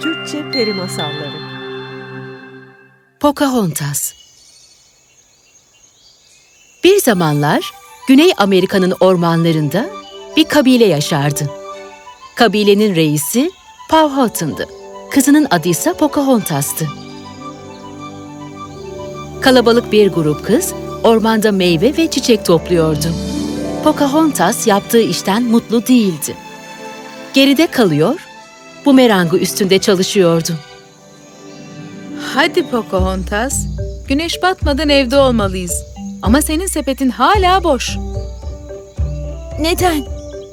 Türkçe Peri Masalları Pocahontas Bir zamanlar Güney Amerika'nın ormanlarında bir kabile yaşardı. Kabilenin reisi Powhatan'dı. Kızının adı ise Pocahontas'tı. Kalabalık bir grup kız ormanda meyve ve çiçek topluyordu. Pocahontas yaptığı işten mutlu değildi. Geride kalıyor, bumerangı üstünde çalışıyordu. Hadi Pocahontas. Güneş batmadan evde olmalıyız. Ama senin sepetin hala boş. Neden?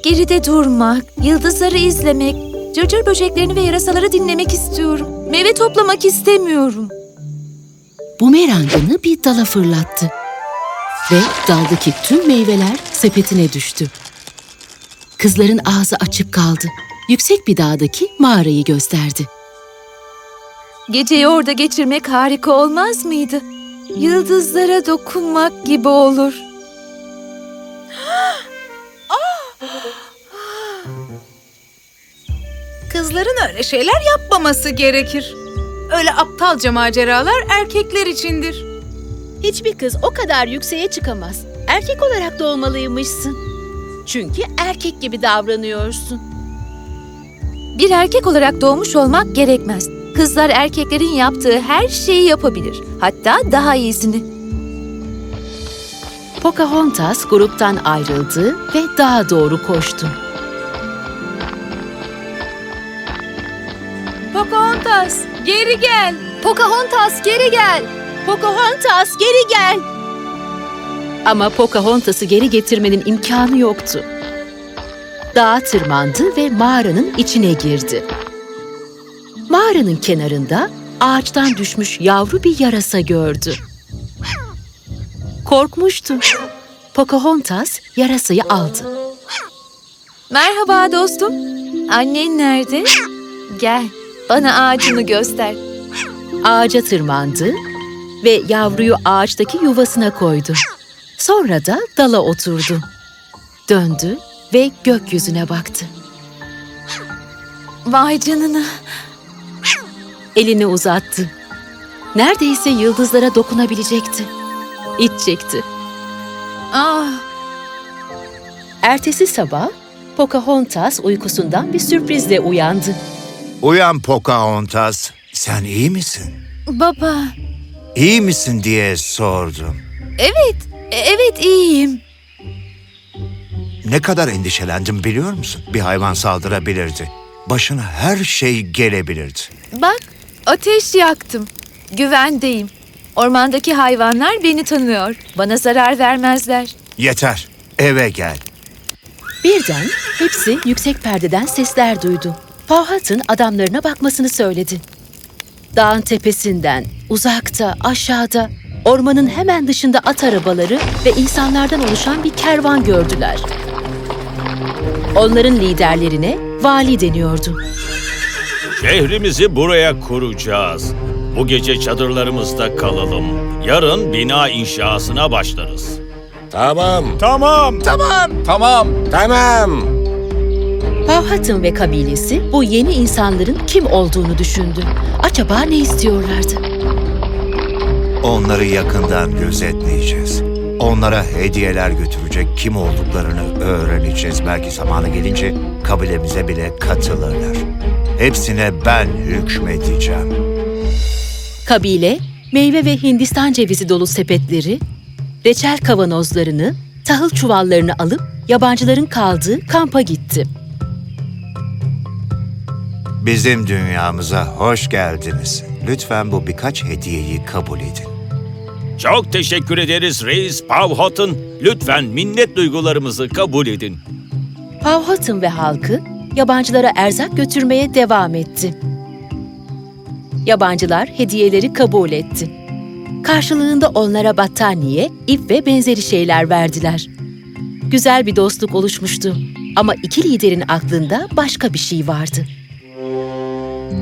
Geride durmak, yıldızları izlemek, cırcır böceklerini ve yarasaları dinlemek istiyorum. Meyve toplamak istemiyorum. bumerangını bir dala fırlattı. Ve daldaki tüm meyveler sepetine düştü. Kızların ağzı açık kaldı. Yüksek bir dağdaki mağarayı gösterdi. Geceyi orada geçirmek harika olmaz mıydı? Yıldızlara dokunmak gibi olur. Kızların öyle şeyler yapmaması gerekir. Öyle aptalca maceralar erkekler içindir. Hiçbir kız o kadar yükseğe çıkamaz. Erkek olarak doğmalıymışsın. Çünkü erkek gibi davranıyorsun. Bir erkek olarak doğmuş olmak gerekmez. Kızlar erkeklerin yaptığı her şeyi yapabilir. Hatta daha iyisini. Pocahontas gruptan ayrıldı ve dağa doğru koştu. Pocahontas, geri gel. Pocahontas geri gel. Pocahontas geri gel. Ama Pocahontas'ı geri getirmenin imkanı yoktu. Dağa tırmandı ve mağaranın içine girdi. Mağaranın kenarında ağaçtan düşmüş yavru bir yarasa gördü. Korkmuştu. Pocahontas yarasayı aldı. Merhaba dostum. Annen nerede? Gel, bana ağacını göster. Ağaca tırmandı ve yavruyu ağaçtaki yuvasına koydu. Sonra da dala oturdu. Döndü ve gökyüzüne baktı. Vay canına. Elini uzattı. Neredeyse yıldızlara dokunabilecekti. İç çekti. Ah, Ertesi sabah Pocahontas uykusundan bir sürprizle uyandı. Uyan Pocahontas. Sen iyi misin? baba. İyi misin diye sordum. Evet, e- evet iyiyim. Ne kadar endişelendim biliyor musun? Bir hayvan saldırabilirdi. Başına her şey gelebilirdi. Bak, ateş yaktım. Güvendeyim. Ormandaki hayvanlar beni tanıyor. Bana zarar vermezler. Yeter, eve gel. Birden hepsi yüksek perdeden sesler duydu. Powhatan adamlarına bakmasını söyledi. Dağın tepesinden, uzakta, aşağıda, ormanın hemen dışında at arabaları ve insanlardan oluşan bir kervan gördüler. Onların liderlerine vali deniyordu. Şehrimizi buraya kuracağız. Bu gece çadırlarımızda kalalım. Yarın bina inşasına başlarız. Tamam. Tamam. Tamam. Tamam. Tamam. Powhatan ve kabilesi bu yeni insanların kim olduğunu düşündü. Acaba ne istiyorlardı? Onları yakından gözetleyeceğiz. Onlara hediyeler götürecek kim olduklarını öğreneceğiz. Belki zamanı gelince kabilemize bile katılırlar. Hepsine ben hükmedeceğim. Kabile, meyve ve Hindistan cevizi dolu sepetleri, reçel kavanozlarını, tahıl çuvallarını alıp yabancıların kaldığı kampa gitti. Bizim dünyamıza hoş geldiniz. Lütfen bu birkaç hediyeyi kabul edin. Çok teşekkür ederiz Reis Powhatan. Lütfen minnet duygularımızı kabul edin. Powhatan ve halkı yabancılara erzak götürmeye devam etti. Yabancılar hediyeleri kabul etti. Karşılığında onlara battaniye, ip ve benzeri şeyler verdiler. Güzel bir dostluk oluşmuştu ama iki liderin aklında başka bir şey vardı.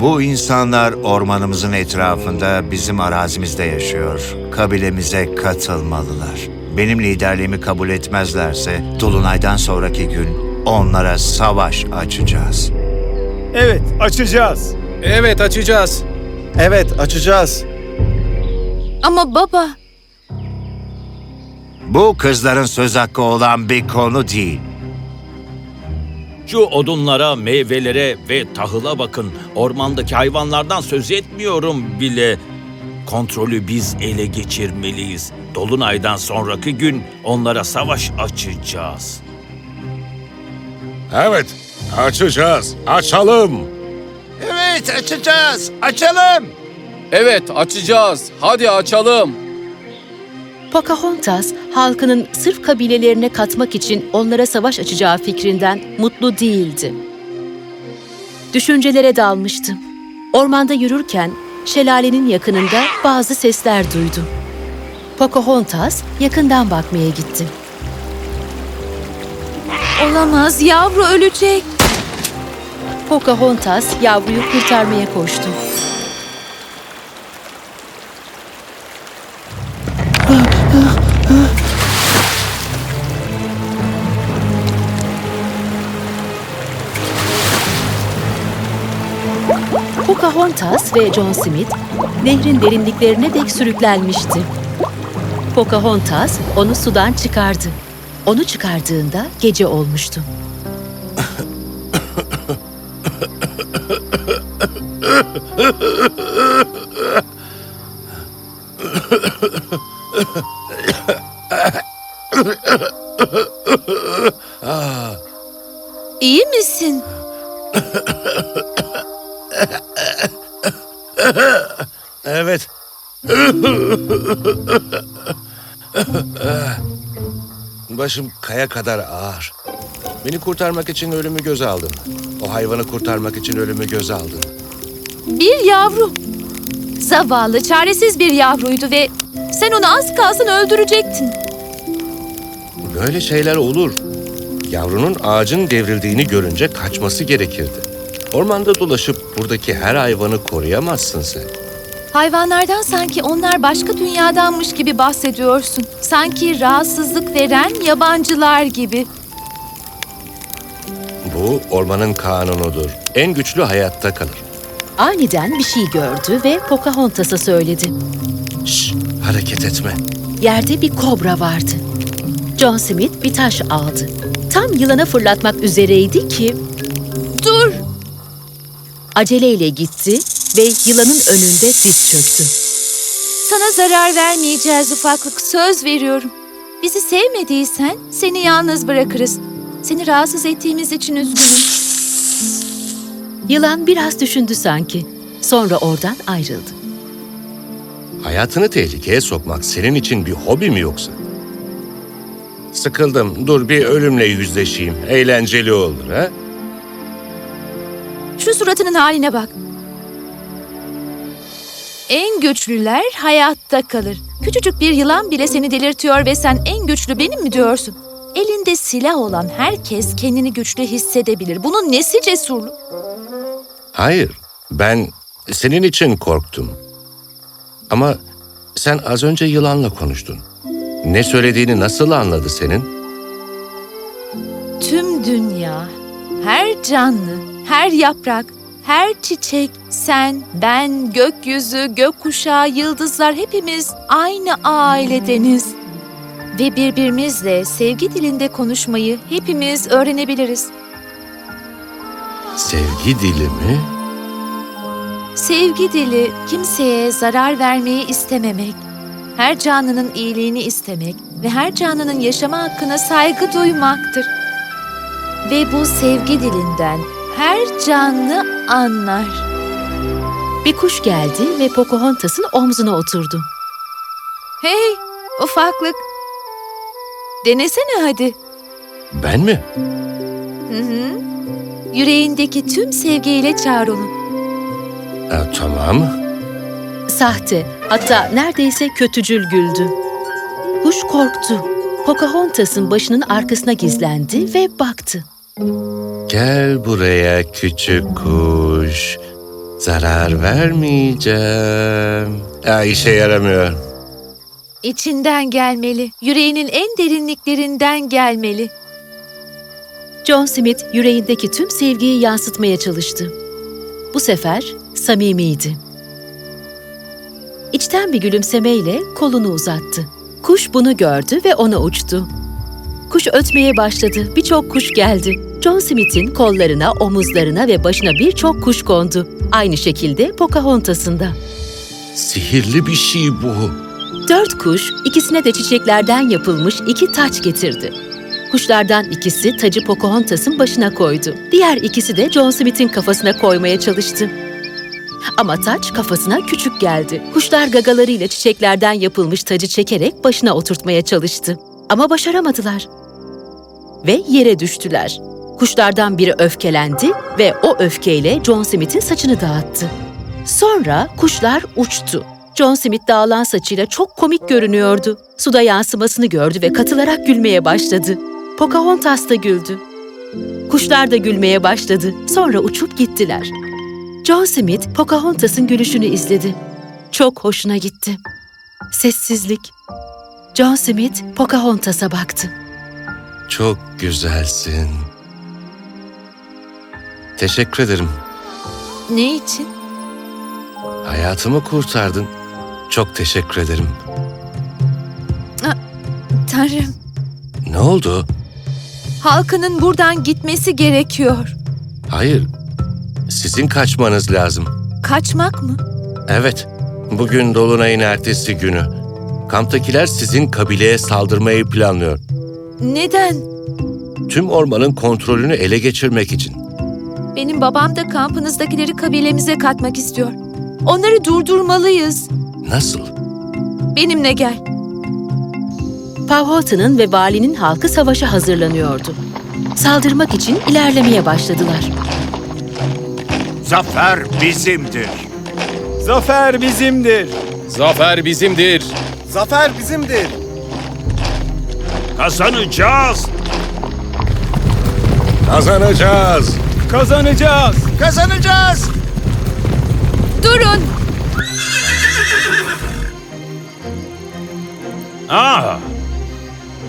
Bu insanlar ormanımızın etrafında bizim arazimizde yaşıyor. Kabilemize katılmalılar. Benim liderliğimi kabul etmezlerse Dolunay'dan sonraki gün onlara savaş açacağız. Evet, açacağız. Evet açacağız. Evet, açacağız. Ama baba, Bu kızların söz hakkı olan bir konu değil. Şu odunlara, meyvelere ve tahıla bakın. Ormandaki hayvanlardan söz etmiyorum bile. Kontrolü biz ele geçirmeliyiz. Dolunaydan sonraki gün onlara savaş açacağız. Evet, açacağız. Açalım. Evet, açacağız. Açalım. Evet açacağız. Hadi açalım. Pocahontas, halkının sırf kabilelerine katmak için onlara savaş açacağı fikrinden mutlu değildi. Düşüncelere dalmıştı. Ormanda yürürken şelalenin yakınında bazı sesler duydu. Pocahontas yakından bakmaya gitti. olamaz yavru ölecek. Pocahontas yavruyu kurtarmaya koştu. Pocahontas ve John Smith nehrin derinliklerine dek sürüklenmişti. Pocahontas onu sudan çıkardı. Onu çıkardığında gece olmuştu. İyi misin? Başım kaya kadar ağır. Beni kurtarmak için ölümü göze aldın. O hayvanı kurtarmak için ölümü göze aldın. Bir yavru. Zavallı, çaresiz bir yavruydu ve sen onu az kalsın öldürecektin. Böyle şeyler olur. Yavrunun ağacın devrildiğini görünce kaçması gerekirdi. Ormanda dolaşıp buradaki her hayvanı koruyamazsın sen. Hayvanlardan sanki onlar başka dünyadanmış gibi bahsediyorsun. Sanki rahatsızlık veren yabancılar gibi. Bu ormanın kanunudur. En güçlü hayatta kalır. Aniden bir şey gördü ve Pocahontas'a söyledi. Şş, hareket etme. Yerde bir kobra vardı. John Smith bir taş aldı. Tam yılana fırlatmak üzereydi ki Dur! aceleyle gitti ve yılanın önünde diz çöktü. Sana zarar vermeyeceğiz ufaklık, söz veriyorum. Bizi sevmediysen seni yalnız bırakırız. Seni rahatsız ettiğimiz için üzgünüm. Yılan biraz düşündü sanki. Sonra oradan ayrıldı. Hayatını tehlikeye sokmak senin için bir hobi mi yoksa? Sıkıldım. Dur bir ölümle yüzleşeyim. Eğlenceli olur ha? Şu suratının haline bak. En güçlüler hayatta kalır. Küçücük bir yılan bile seni delirtiyor ve sen en güçlü benim mi diyorsun? Elinde silah olan herkes kendini güçlü hissedebilir. Bunun nesi cesurluk? Hayır. Ben senin için korktum. Ama sen az önce yılanla konuştun. Ne söylediğini nasıl anladı senin? Tüm dünya, her canlı, her yaprak, her çiçek, sen, ben, gökyüzü, gökkuşağı, yıldızlar hepimiz aynı ailedeniz. Ve birbirimizle sevgi dilinde konuşmayı hepimiz öğrenebiliriz. Sevgi dili mi? Sevgi dili kimseye zarar vermeyi istememek, her canlının iyiliğini istemek ve her canlının yaşama hakkına saygı duymaktır. Ve bu sevgi dilinden her canlı anlar. Bir kuş geldi ve Pocahontas'ın omzuna oturdu. Hey ufaklık, denesene hadi. Ben mi? Hı hı. Yüreğindeki tüm sevgiyle çağır onu. Ha, tamam. Sahte, hatta neredeyse kötücül güldü. Kuş korktu. Pocahontas'ın başının arkasına gizlendi ve baktı. Gel buraya küçük kuş. Zarar vermeyeceğim. Ya işe yaramıyor. İçinden gelmeli, yüreğinin en derinliklerinden gelmeli. John Smith yüreğindeki tüm sevgiyi yansıtmaya çalıştı. bu sefer samimiydi. İçten bir gülümsemeyle kolunu uzattı. Kuş bunu gördü ve ona uçtu. Kuş ötmeye başladı. Birçok kuş geldi. John Smith'in kollarına, omuzlarına ve başına birçok kuş kondu. Aynı şekilde Pocahontas'ın da. Sihirli bir şey bu. Dört kuş ikisine de çiçeklerden yapılmış iki taç getirdi. Kuşlardan ikisi tacı Pocahontas'ın başına koydu. Diğer ikisi de John Smith'in kafasına koymaya çalıştı. Ama taç kafasına küçük geldi. Kuşlar gagalarıyla çiçeklerden yapılmış tacı çekerek başına oturtmaya çalıştı. Ama başaramadılar. Ve yere düştüler. Kuşlardan biri öfkelendi ve o öfkeyle John Smith'in saçını dağıttı. Sonra kuşlar uçtu. John Smith dağılan saçıyla çok komik görünüyordu. Suda yansımasını gördü ve katılarak gülmeye başladı. Pocahontas da güldü. Kuşlar da gülmeye başladı. Sonra uçup gittiler. John Smith Pocahontas'ın gülüşünü izledi. Çok hoşuna gitti. Sessizlik. John Smith Pocahontas'a baktı. Çok güzelsin. Teşekkür ederim. Ne için? Hayatımı kurtardın. Çok teşekkür ederim. Tanrım, Ne oldu? halkının buradan gitmesi gerekiyor. Hayır. Sizin kaçmanız lazım. Kaçmak mı? Evet. Bugün Dolunay'ın ertesi günü. Kamptakiler sizin kabileye saldırmayı planlıyor. Neden? Tüm ormanın kontrolünü ele geçirmek için. Benim babam da kampınızdakileri kabilemize katmak istiyor. Onları durdurmalıyız. Nasıl? Benimle gel. Powhatan'ın ve valinin halkı savaşa hazırlanıyordu. Saldırmak için ilerlemeye başladılar. Zafer bizimdir. Zafer bizimdir. Zafer bizimdir. Zafer bizimdir. Kazanacağız. Kazanacağız. Kazanacağız. Kazanacağız. Durun! Ah!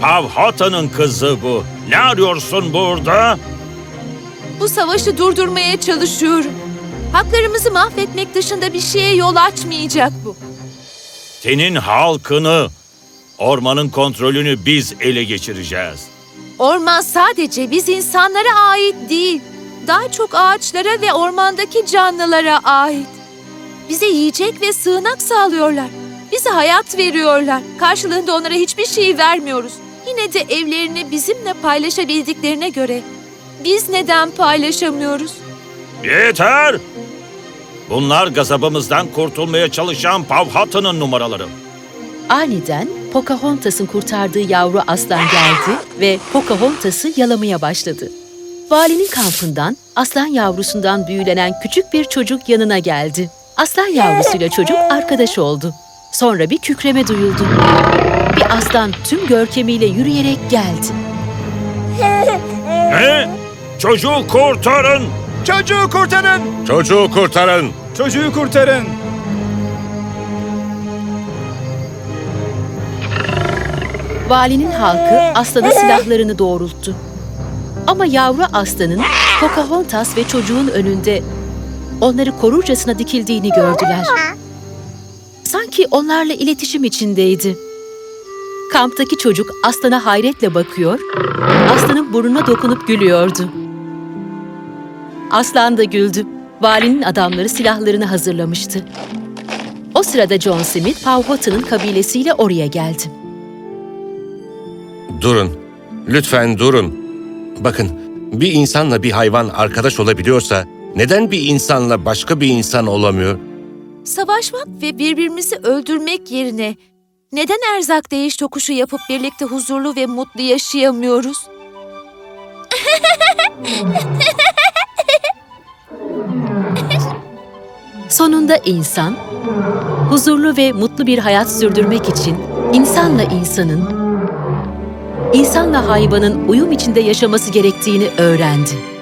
Pavhata'nın kızı bu. Ne arıyorsun burada? Bu savaşı durdurmaya çalışıyorum. Haklarımızı mahvetmek dışında bir şeye yol açmayacak bu. Senin halkını, ormanın kontrolünü biz ele geçireceğiz. Orman sadece biz insanlara ait değil. Daha çok ağaçlara ve ormandaki canlılara ait. Bize yiyecek ve sığınak sağlıyorlar. Bize hayat veriyorlar. Karşılığında onlara hiçbir şey vermiyoruz. Yine de evlerini bizimle paylaşabildiklerine göre biz neden paylaşamıyoruz? Yeter! Bunlar gazabımızdan kurtulmaya çalışan Pavhata'nın numaraları. Aniden Pocahontas'ın kurtardığı yavru aslan geldi ve Pocahontas'ı yalamaya başladı. Valinin kampından aslan yavrusundan büyülenen küçük bir çocuk yanına geldi. Aslan yavrusuyla çocuk arkadaş oldu. Sonra bir kükreme duyuldu. Bir aslan tüm görkemiyle yürüyerek geldi. Ne? Çocuğu kurtarın! Çocuğu kurtarın. Çocuğu kurtarın. Çocuğu kurtarın. Valinin halkı aslana silahlarını doğrulttu. Ama yavru aslanın Pocahontas ve çocuğun önünde onları korurcasına dikildiğini gördüler. Sanki onlarla iletişim içindeydi. Kamptaki çocuk aslana hayretle bakıyor, aslanın burnuna dokunup gülüyordu. Aslan da güldü. Valinin adamları silahlarını hazırlamıştı. O sırada John Smith, Powhatan'ın kabilesiyle oraya geldi. Durun. Lütfen durun. Bakın, bir insanla bir hayvan arkadaş olabiliyorsa neden bir insanla başka bir insan olamıyor? Savaşmak ve birbirimizi öldürmek yerine neden erzak değiş tokuşu yapıp birlikte huzurlu ve mutlu yaşayamıyoruz? Sonunda insan, huzurlu ve mutlu bir hayat sürdürmek için insanla insanın, insanla hayvanın uyum içinde yaşaması gerektiğini öğrendi.